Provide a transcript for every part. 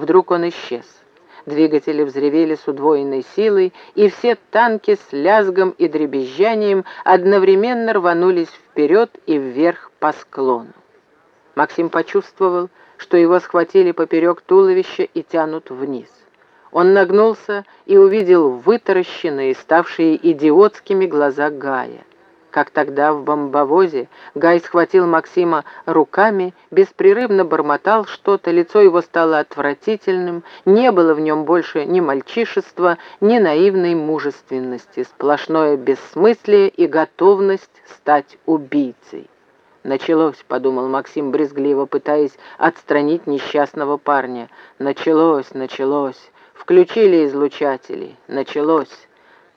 Вдруг он исчез. Двигатели взревели с удвоенной силой, и все танки с лязгом и дребезжанием одновременно рванулись вперед и вверх по склону. Максим почувствовал, что его схватили поперек туловища и тянут вниз. Он нагнулся и увидел вытаращенные, ставшие идиотскими глаза Гая. Как тогда в бомбовозе, Гай схватил Максима руками, беспрерывно бормотал что-то, лицо его стало отвратительным, не было в нем больше ни мальчишества, ни наивной мужественности, сплошное бессмыслие и готовность стать убийцей. «Началось», — подумал Максим брезгливо, пытаясь отстранить несчастного парня. «Началось, началось. Включили излучатели. Началось».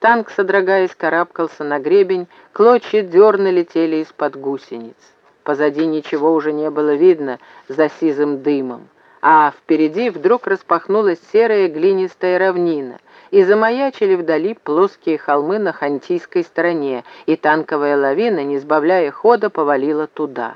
Танк, содрогаясь, карабкался на гребень, клочья дерна летели из-под гусениц. Позади ничего уже не было видно за сизым дымом, а впереди вдруг распахнулась серая глинистая равнина, и замаячили вдали плоские холмы на хантийской стороне, и танковая лавина, не сбавляя хода, повалила туда.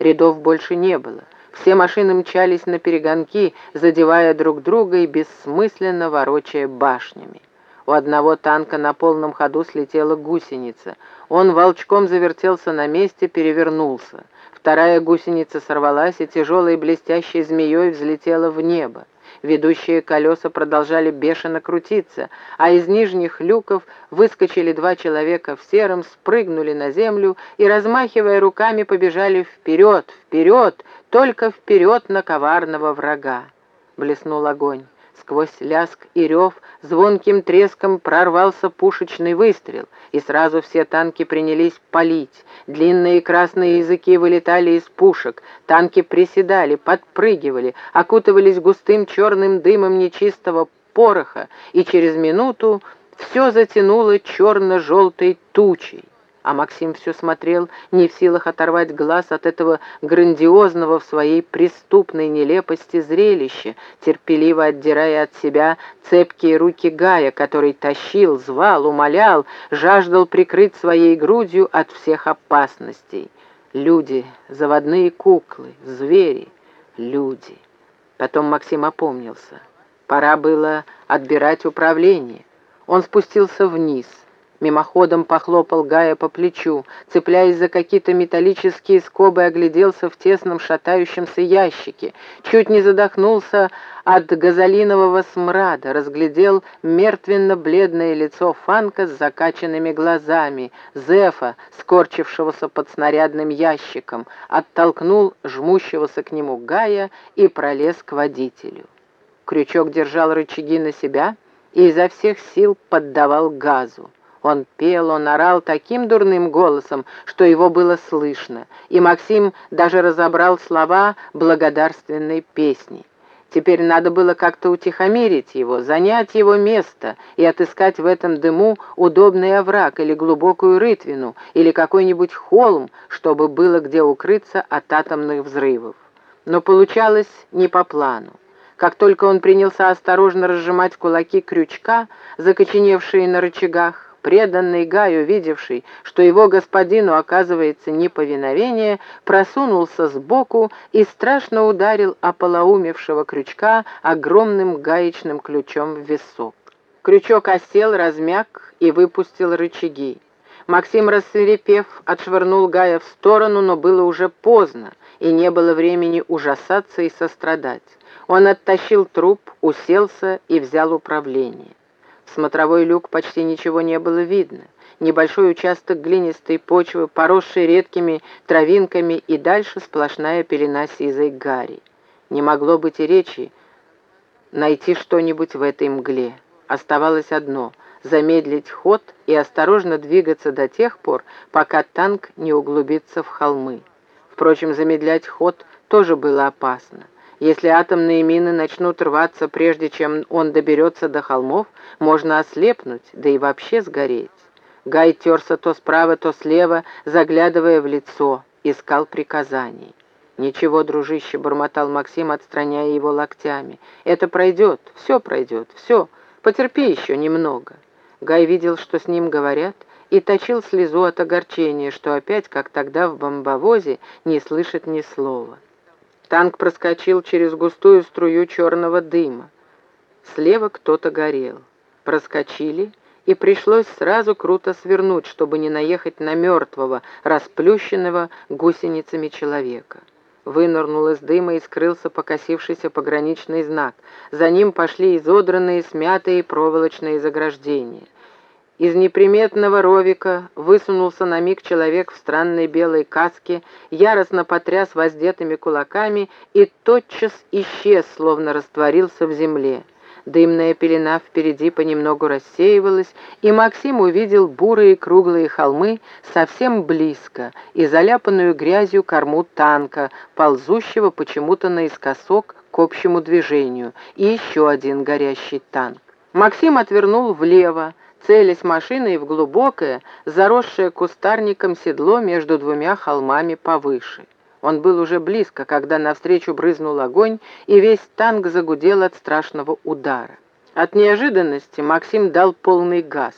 Рядов больше не было. Все машины мчались на перегонки, задевая друг друга и бессмысленно ворочая башнями. У одного танка на полном ходу слетела гусеница. Он волчком завертелся на месте, перевернулся. Вторая гусеница сорвалась и тяжелой блестящей змеей взлетела в небо. Ведущие колеса продолжали бешено крутиться, а из нижних люков выскочили два человека в сером, спрыгнули на землю и, размахивая руками, побежали вперед, вперед, только вперед на коварного врага. Блеснул огонь. Сквозь ляск и рев звонким треском прорвался пушечный выстрел, и сразу все танки принялись палить. Длинные красные языки вылетали из пушек, танки приседали, подпрыгивали, окутывались густым черным дымом нечистого пороха, и через минуту все затянуло черно-желтой тучей. А Максим все смотрел, не в силах оторвать глаз от этого грандиозного в своей преступной нелепости зрелища, терпеливо отдирая от себя цепкие руки Гая, который тащил, звал, умолял, жаждал прикрыть своей грудью от всех опасностей. Люди, заводные куклы, звери, люди. Потом Максим опомнился. Пора было отбирать управление. Он спустился вниз — Мимоходом похлопал Гая по плечу, цепляясь за какие-то металлические скобы, огляделся в тесном шатающемся ящике, чуть не задохнулся от газолинового смрада, разглядел мертвенно-бледное лицо Фанка с закачанными глазами, Зефа, скорчившегося под снарядным ящиком, оттолкнул жмущегося к нему Гая и пролез к водителю. Крючок держал рычаги на себя и изо всех сил поддавал газу. Он пел, он орал таким дурным голосом, что его было слышно, и Максим даже разобрал слова благодарственной песни. Теперь надо было как-то утихомирить его, занять его место и отыскать в этом дыму удобный овраг или глубокую рытвину, или какой-нибудь холм, чтобы было где укрыться от атомных взрывов. Но получалось не по плану. Как только он принялся осторожно разжимать кулаки крючка, закоченевшие на рычагах, преданный Гаю, видевший, что его господину оказывается неповиновение, просунулся сбоку и страшно ударил ополоумевшего крючка огромным гаечным ключом в висок. Крючок осел, размяк и выпустил рычаги. Максим, рассверепев, отшвырнул Гая в сторону, но было уже поздно, и не было времени ужасаться и сострадать. Он оттащил труп, уселся и взял управление смотровой люк почти ничего не было видно. Небольшой участок глинистой почвы, поросший редкими травинками, и дальше сплошная пелена сизой гари. Не могло быть и речи найти что-нибудь в этой мгле. Оставалось одно — замедлить ход и осторожно двигаться до тех пор, пока танк не углубится в холмы. Впрочем, замедлять ход тоже было опасно. Если атомные мины начнут рваться, прежде чем он доберется до холмов, можно ослепнуть, да и вообще сгореть. Гай терся то справа, то слева, заглядывая в лицо, искал приказаний. «Ничего, дружище», — бормотал Максим, отстраняя его локтями. «Это пройдет, все пройдет, все. Потерпи еще немного». Гай видел, что с ним говорят, и точил слезу от огорчения, что опять, как тогда в бомбовозе, не слышит ни слова. Танк проскочил через густую струю черного дыма. Слева кто-то горел. Проскочили, и пришлось сразу круто свернуть, чтобы не наехать на мертвого, расплющенного гусеницами человека. Вынырнул из дыма и скрылся покосившийся пограничный знак. За ним пошли изодранные, смятые проволочные заграждения. Из неприметного ровика высунулся на миг человек в странной белой каске, яростно потряс воздетыми кулаками и тотчас исчез, словно растворился в земле. Дымная пелена впереди понемногу рассеивалась, и Максим увидел бурые круглые холмы совсем близко и заляпанную грязью корму танка, ползущего почему-то наискосок к общему движению, и еще один горящий танк. Максим отвернул влево, целясь машиной в глубокое, заросшее кустарником седло между двумя холмами повыше. Он был уже близко, когда навстречу брызнул огонь, и весь танк загудел от страшного удара. От неожиданности Максим дал полный газ.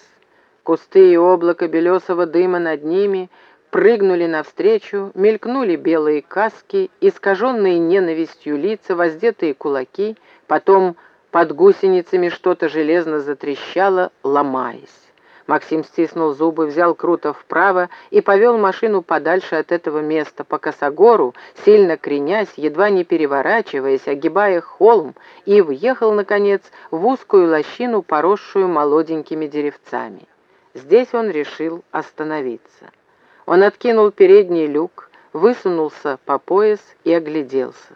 Кусты и облако белесого дыма над ними прыгнули навстречу, мелькнули белые каски, искаженные ненавистью лица, воздетые кулаки, потом под гусеницами что-то железно затрещало, ломаясь. Максим стиснул зубы, взял круто вправо и повел машину подальше от этого места, по косогору, сильно кренясь, едва не переворачиваясь, огибая холм, и въехал, наконец, в узкую лощину, поросшую молоденькими деревцами. Здесь он решил остановиться. Он откинул передний люк, высунулся по пояс и огляделся.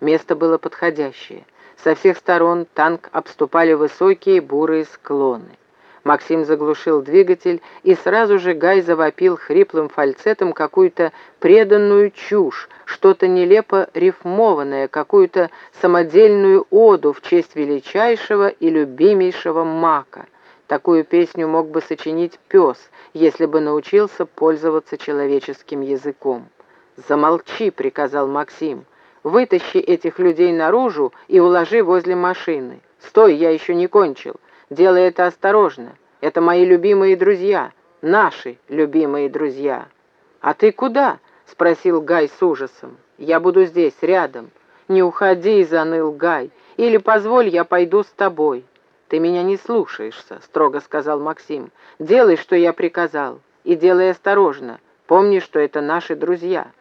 Место было подходящее. Со всех сторон танк обступали высокие бурые склоны. Максим заглушил двигатель, и сразу же Гай завопил хриплым фальцетом какую-то преданную чушь, что-то нелепо рифмованное, какую-то самодельную оду в честь величайшего и любимейшего мака. Такую песню мог бы сочинить пес, если бы научился пользоваться человеческим языком. «Замолчи», — приказал Максим. «Вытащи этих людей наружу и уложи возле машины. Стой, я еще не кончил. Делай это осторожно. Это мои любимые друзья, наши любимые друзья». «А ты куда?» — спросил Гай с ужасом. «Я буду здесь, рядом». «Не уходи», — заныл Гай. «Или позволь, я пойду с тобой». «Ты меня не слушаешься», — строго сказал Максим. «Делай, что я приказал, и делай осторожно. Помни, что это наши друзья».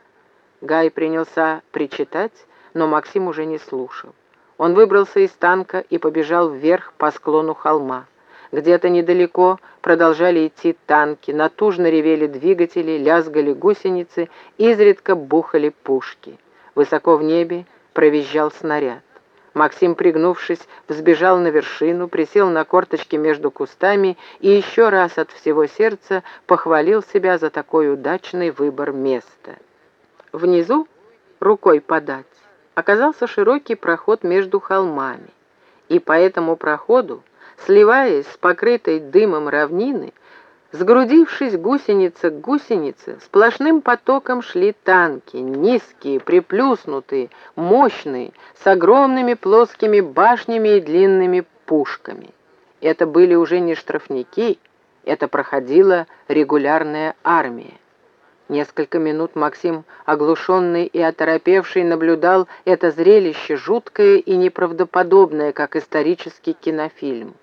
Гай принялся причитать, но Максим уже не слушал. Он выбрался из танка и побежал вверх по склону холма. Где-то недалеко продолжали идти танки, натужно ревели двигатели, лязгали гусеницы, изредка бухали пушки. Высоко в небе провизжал снаряд. Максим, пригнувшись, взбежал на вершину, присел на корточки между кустами и еще раз от всего сердца похвалил себя за такой удачный выбор места. Внизу, рукой подать, оказался широкий проход между холмами, и по этому проходу, сливаясь с покрытой дымом равнины, Сгрудившись гусеница к гусенице, сплошным потоком шли танки, низкие, приплюснутые, мощные, с огромными плоскими башнями и длинными пушками. Это были уже не штрафники, это проходила регулярная армия. Несколько минут Максим, оглушенный и оторопевший, наблюдал это зрелище, жуткое и неправдоподобное, как исторический кинофильм.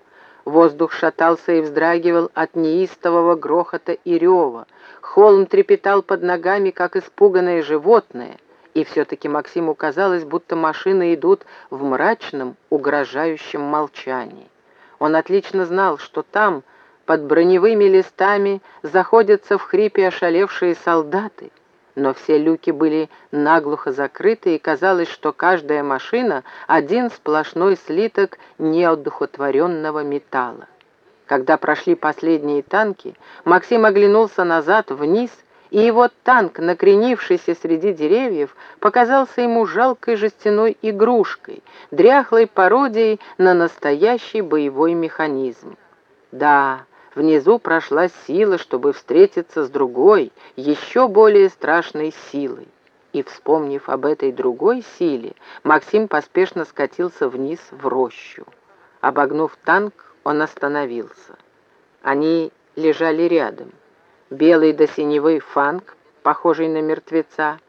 Воздух шатался и вздрагивал от неистового грохота и рева. Холм трепетал под ногами, как испуганное животное. И все-таки Максиму казалось, будто машины идут в мрачном, угрожающем молчании. Он отлично знал, что там, под броневыми листами заходятся в хрипе ошалевшие солдаты, но все люки были наглухо закрыты, и казалось, что каждая машина — один сплошной слиток неодухотворенного металла. Когда прошли последние танки, Максим оглянулся назад, вниз, и его танк, накренившийся среди деревьев, показался ему жалкой жестяной игрушкой, дряхлой пародией на настоящий боевой механизм. Да, Внизу прошла сила, чтобы встретиться с другой, еще более страшной силой. И, вспомнив об этой другой силе, Максим поспешно скатился вниз в рощу. Обогнув танк, он остановился. Они лежали рядом. Белый до синевый фанк, похожий на мертвеца,